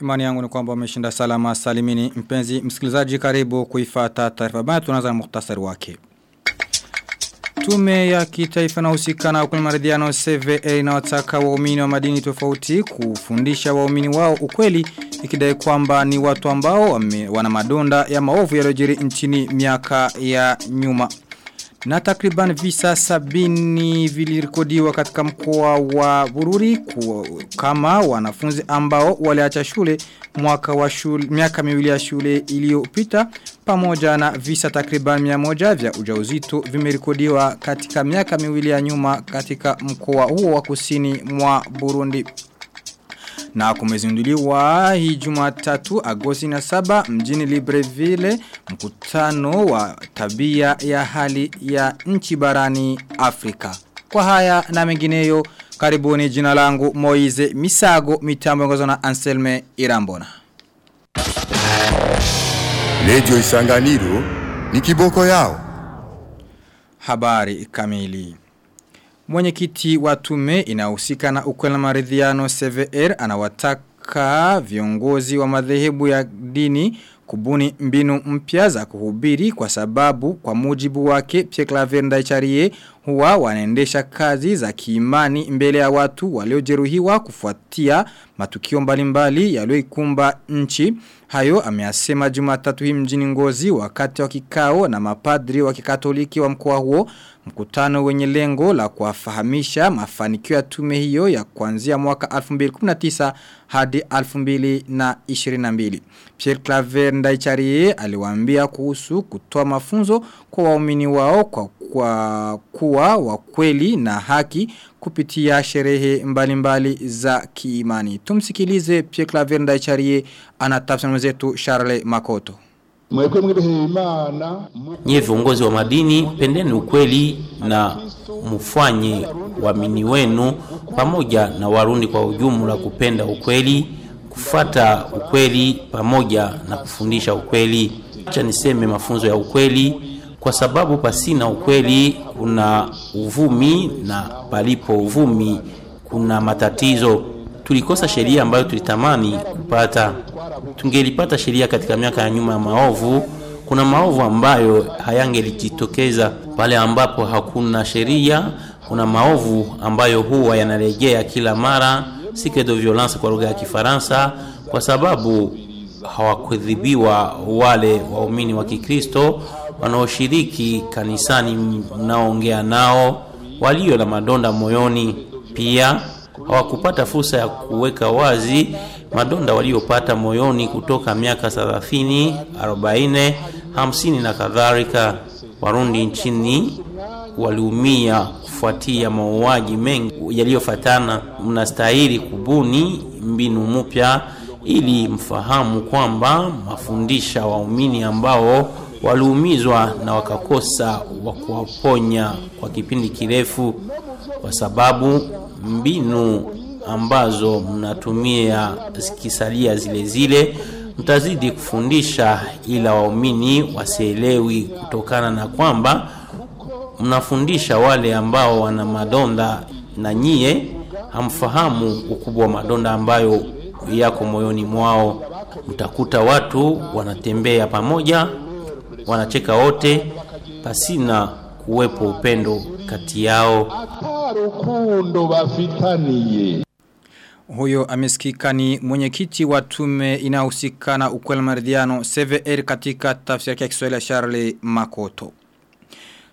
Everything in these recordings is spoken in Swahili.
Imani yangu ni kwamba umeshinda salama salimini mpenzi msikilizaji karibu kuifata taarifa bana tunaanza na muhtasari wake. Tume ya kitaifa na husika na ukulima maridhiano CVA inawataka waumini wa madini tofauti kufundisha waumini wao ukweli ikidai kwamba ni watu ambao wana madonda ya maovu yaliyojiri nchini miaka ya nyuma. Na takriban visa sabini vilirikodiwa katika mkoa wa Bururi kuwa, kama wanafunzi ambao waliacha shule mwaka wa shule miaka miwili ya shule iliyopita pamoja na visa takriban 100 vya ujauzito vimerikodiwa katika miaka miwili ya nyuma katika mkoa huo wa kusini mwa Burundi. Na kumezinduliwa hii jumatatu agosti na saba mjini Libreville mkutano wa tabia ya hali ya nchi barani Afrika. Kwa haya na mengineyo karibuni jina langu Moize Misago mitambo ngozo na Anselme Irambona. Lejo Isanganiro ni kiboko yao. Habari kamili. Mwenyekiti wa tume inahusika na ukweli na maridhiano CVR anawataka viongozi wa madhehebu ya dini kubuni mbinu mpya za kuhubiri kwa sababu kwa mujibu wake Pierre Claver Ndaicharie huwa wanaendesha kazi za kiimani mbele ya watu waliojeruhiwa kufuatia matukio mbalimbali yaliyoikumba nchi hayo ameyasema Jumatatu hii mjini Ngozi wakati wa kikao na mapadri wa kikatoliki wa mkoa huo mkutano wenye lengo la kuwafahamisha mafanikio ya tume hiyo ya kuanzia mwaka 2019 hadi 2022. Pierre Claver Ndaicharie aliwaambia kuhusu kutoa mafunzo kwa waumini wao kwa, kwa kuwa wa kweli na haki kupitia sherehe mbalimbali za kiimani. Tumsikilize Pierre Claver Ndaicharie anatafsiri mwenzetu Charles Makoto. Nyie viongozi wa madini pendeni ukweli na mfanye waamini wenu pamoja na warundi kwa ujumla kupenda ukweli, kufata ukweli pamoja na kufundisha ukweli. Acha niseme mafunzo ya ukweli kwa sababu pasina ukweli kuna uvumi na palipo uvumi kuna matatizo. Tulikosa sheria ambayo tulitamani kupata. Tungelipata sheria katika miaka ya nyuma ya maovu, kuna maovu ambayo hayangelijitokeza pale ambapo hakuna sheria. Kuna maovu ambayo huwa yanarejea kila mara, cycle de violence kwa lugha ya Kifaransa, kwa sababu hawakudhibiwa wale waumini wa Kikristo wanaoshiriki kanisani, mnaoongea nao, walio na madonda moyoni. Pia hawakupata fursa ya kuweka wazi madonda waliopata moyoni kutoka miaka 30, 40, 50 na kadhalika. Warundi nchini waliumia kufuatia mauaji mengi yaliyofatana. Mnastahili kubuni mbinu mpya ili mfahamu kwamba mafundisha waumini ambao waliumizwa na wakakosa wa kuwaponya kwa kipindi kirefu, kwa sababu mbinu ambazo mnatumia zikisalia zile zile, mtazidi kufundisha, ila waumini wasielewi, kutokana na kwamba mnafundisha wale ambao wana madonda na nyie hamfahamu ukubwa wa madonda ambayo yako moyoni mwao. Mtakuta watu wanatembea pamoja, wanacheka wote pasina kuwepo upendo kati yao. rukundo bafitaniye Huyo amesikika ni mwenyekiti wa tume inayohusikana ukweli maridhiano CVR katika tafsiri ya Kiswahili ya Charles Makoto.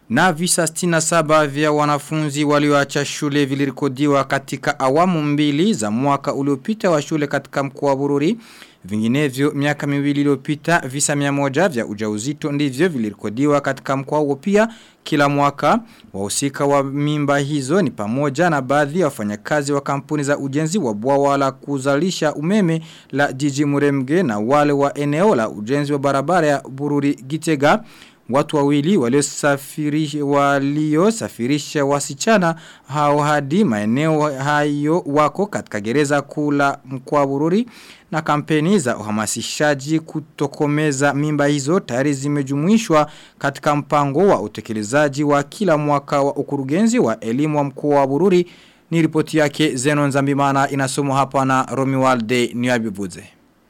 Na visa 67 vya wanafunzi walioacha shule vilirikodiwa katika awamu mbili za mwaka uliopita wa shule katika mkoa Bururi. Vinginevyo miaka miwili iliyopita visa 100 vya ujauzito ndivyo vilirikodiwa katika mkoa huo pia kila mwaka. Wahusika wa mimba hizo ni pamoja na baadhi ya wafanyakazi wa kampuni za ujenzi wa bwawa la kuzalisha umeme la jiji Muremge na wale wa eneo la ujenzi wa barabara ya Bururi Gitega. Watu wawili waliosafirisha waliosafirisha wasichana hao hadi maeneo hayo wako katika gereza kula mkoa Bururi na kampeni za uhamasishaji kutokomeza mimba hizo tayari zimejumuishwa katika mpango wa utekelezaji wa kila mwaka wa ukurugenzi wa elimu wa mkoa wa Bururi ni ripoti yake Zenon Zambimana inasomwa hapa na Romualde Niyabibuze.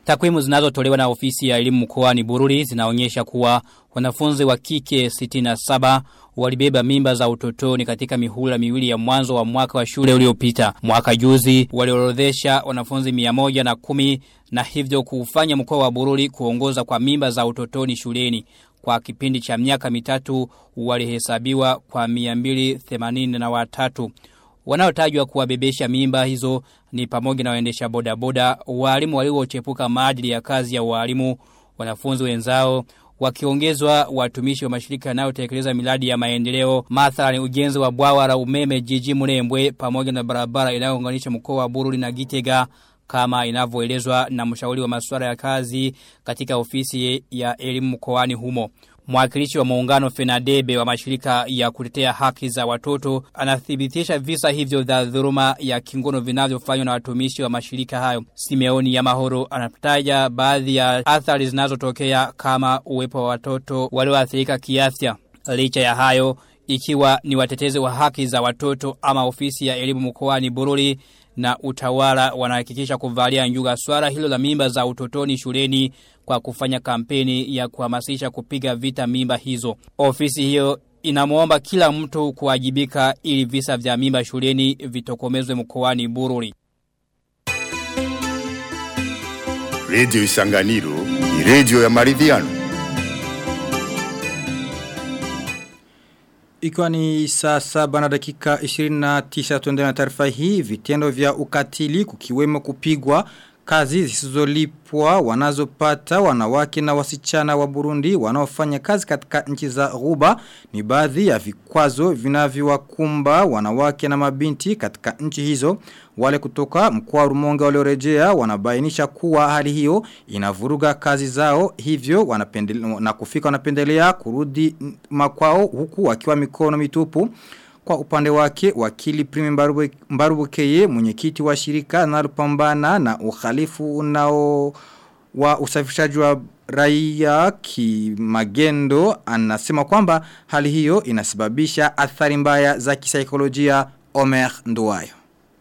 Takwimu zinazotolewa na ofisi ya elimu mkoani Bururi zinaonyesha kuwa wanafunzi wa kike 67 walibeba mimba za utotoni katika mihula miwili ya mwanzo wa mwaka wa shule uliopita. Mwaka juzi waliorodhesha wanafunzi 110 na hivyo kuufanya mkoa wa Bururi kuongoza kwa mimba za utotoni shuleni. Kwa kipindi cha miaka mitatu walihesabiwa kwa 283. Wanaotajwa kuwabebesha mimba hizo ni pamoja na waendesha bodaboda, walimu waliochepuka maadili ya kazi ya walimu, wanafunzi wenzao, wakiongezwa watumishi wa mashirika yanayotekeleza miradi ya maendeleo, mathalan ujenzi wa bwawa la umeme jiji mlembwe pamoja na barabara inayounganisha mkoa wa Bururi na Gitega kama inavyoelezwa na mshauri wa masuala ya kazi katika ofisi ya elimu mkoani humo. Mwakilishi wa muungano Fenadebe wa mashirika ya kutetea haki za watoto anathibitisha visa hivyo vya dhuruma ya kingono vinavyofanywa na watumishi wa mashirika hayo. Simeoni ya Mahoro anataja baadhi ya athari zinazotokea kama uwepo wa watoto walioathirika kiafya. Licha ya hayo ikiwa ni watetezi wa haki za watoto ama ofisi ya elimu mkoani Bururi na utawala wanahakikisha kuvalia njuga swala hilo la mimba za utotoni shuleni kwa kufanya kampeni ya kuhamasisha kupiga vita mimba hizo. Ofisi hiyo inamuomba kila mtu kuwajibika ili visa vya mimba shuleni vitokomezwe mkoani Bururi. Radio Isanganiro ni radio ya maridhiano. Ikiwa ni saa saba na dakika 29 tuende na taarifa hii, vitendo vya ukatili kukiwemo kupigwa kazi zisizolipwa wanazopata wanawake na wasichana wa Burundi wanaofanya kazi katika nchi za Ghuba ni baadhi ya vikwazo vinavyowakumba wanawake na mabinti katika nchi hizo. Wale kutoka mkoa Rumonge waliorejea wanabainisha kuwa hali hiyo inavuruga kazi zao hivyo wanapendelea na kufika wanapendelea kurudi makwao huku wakiwa mikono mitupu kwa upande wake wakili Prime Mbarubukeye mwenyekiti wa shirika linalopambana na uhalifu unao wa usafishaji wa raia kimagendo anasema kwamba hali hiyo inasababisha athari mbaya za kisaikolojia Omer Nduwayo.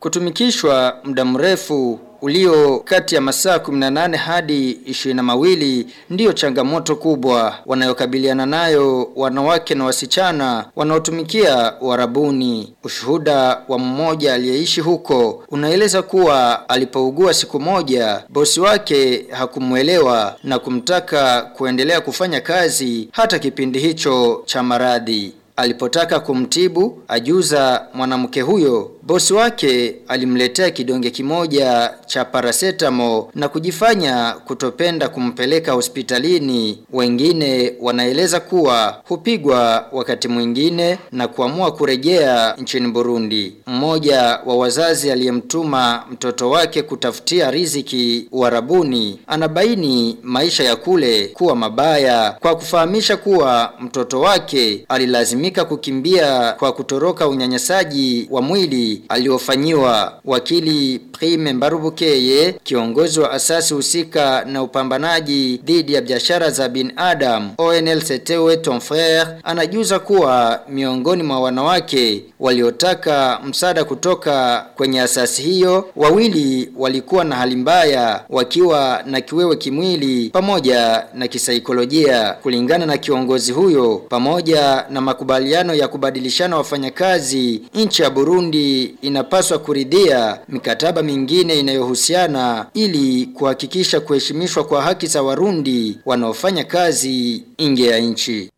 Kutumikishwa mda mrefu ulio kati ya masaa 18 hadi 22 ndiyo changamoto kubwa wanayokabiliana nayo wanawake na wasichana wanaotumikia warabuni. Ushuhuda wa mmoja aliyeishi huko unaeleza kuwa alipougua siku moja bosi wake hakumwelewa na kumtaka kuendelea kufanya kazi hata kipindi hicho cha maradhi. Alipotaka kumtibu ajuza mwanamke huyo Bosi wake alimletea kidonge kimoja cha parasetamo na kujifanya kutopenda kumpeleka hospitalini. Wengine wanaeleza kuwa hupigwa wakati mwingine na kuamua kurejea nchini Burundi. Mmoja wa wazazi aliyemtuma mtoto wake kutafutia riziki Uarabuni anabaini maisha ya kule kuwa mabaya kwa kufahamisha kuwa mtoto wake alilazimika kukimbia kwa kutoroka unyanyasaji wa mwili aliofanyiwa wakili Prime Mbarubukeye kiongozi wa asasi husika na upambanaji dhidi ya biashara za binadamu ONLCTW ton frère anajuza kuwa miongoni mwa wanawake waliotaka msaada kutoka kwenye asasi hiyo wawili walikuwa na hali mbaya wakiwa na kiwewe kimwili pamoja na kisaikolojia kulingana na kiongozi huyo pamoja na makubaliano ya kubadilishana wafanyakazi nchi ya Burundi inapaswa kuridhia mikataba mingine inayohusiana ili kuhakikisha kuheshimishwa kwa haki za Warundi wanaofanya kazi nje ya nchi.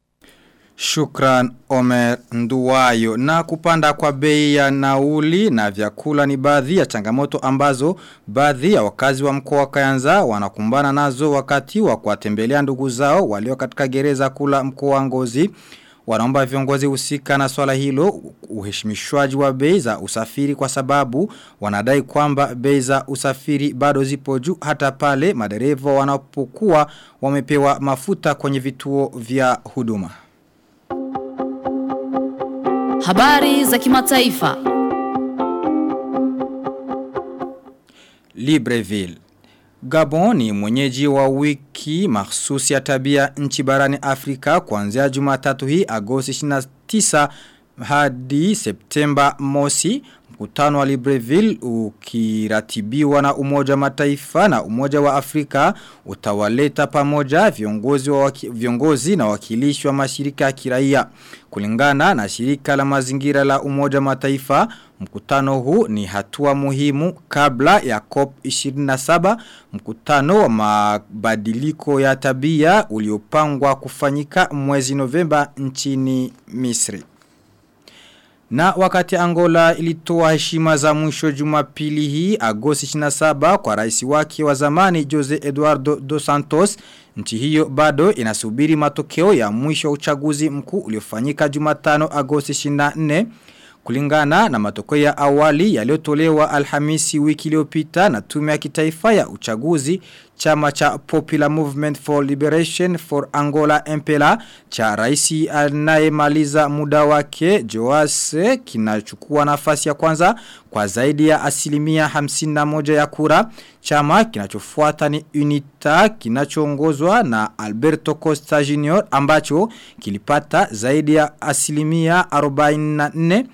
Shukran Omer Nduwayo na kupanda kwa bei ya nauli na vyakula ni baadhi ya changamoto ambazo baadhi ya wakazi wa mkoa wa Kayanza wanakumbana nazo wakati wa kuwatembelea ndugu zao walio katika gereza kula mkoa wa Ngozi wanaomba viongozi husika na swala hilo uheshimishwaji wa bei za usafiri kwa sababu wanadai kwamba bei za usafiri bado zipo juu hata pale madereva wanapokuwa wamepewa mafuta kwenye vituo vya huduma. Habari za kimataifa. Libreville Gabon ni mwenyeji wa wiki mahsusi ya tabia nchi barani Afrika kuanzia Jumatatu hii Agosti 29 hadi Septemba mosi mkutano wa Libreville ukiratibiwa na umoja mataifa na umoja wa Afrika utawaleta pamoja viongozi, wa waki, viongozi na wakilishi wa mashirika ya kiraia. Kulingana na shirika la mazingira la umoja mataifa, mkutano huu ni hatua muhimu kabla ya COP27 mkutano wa mabadiliko ya tabia uliopangwa kufanyika mwezi Novemba nchini Misri. Na wakati Angola ilitoa heshima za mwisho jumapili hii Agosti 27 kwa rais wake wa zamani Jose Eduardo dos Santos, nchi hiyo bado inasubiri matokeo ya mwisho uchaguzi mkuu uliofanyika Jumatano Agosti 24 kulingana na matokeo ya awali yaliyotolewa Alhamisi wiki iliyopita na tume ya kitaifa ya uchaguzi chama cha Popular Movement for Liberation for Angola MPLA cha raisi anayemaliza muda wake Joase kinachukua nafasi ya kwanza kwa zaidi ya asilimia 51 ya kura. Chama kinachofuata ni UNITA kinachoongozwa na Alberto Costa Junior ambacho kilipata zaidi ya asilimia 44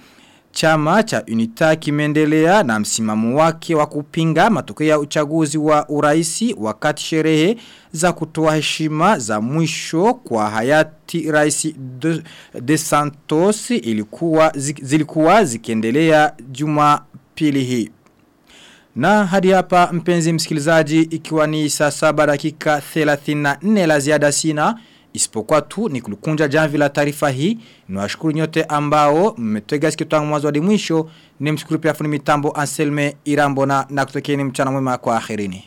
Chama cha UNITA kimeendelea na msimamo wake wa kupinga matokeo ya uchaguzi wa uraisi wakati sherehe za kutoa heshima za mwisho kwa hayati rais de, de Santos ilikuwa zilikuwa zikiendelea Jumapili hii. Na hadi hapa mpenzi msikilizaji ikiwa ni saa 7 dakika 34 la ziada sina Isipokuwa tu ni kulukunja jamvi la taarifa hii. Niwashukuru nyote ambao mmetega sikio tangu mwanzo hadi mwisho. Ni mshukuru pia fundi mitambo Anselme Irambona na kutokeni mchana mwema kwa akhirini.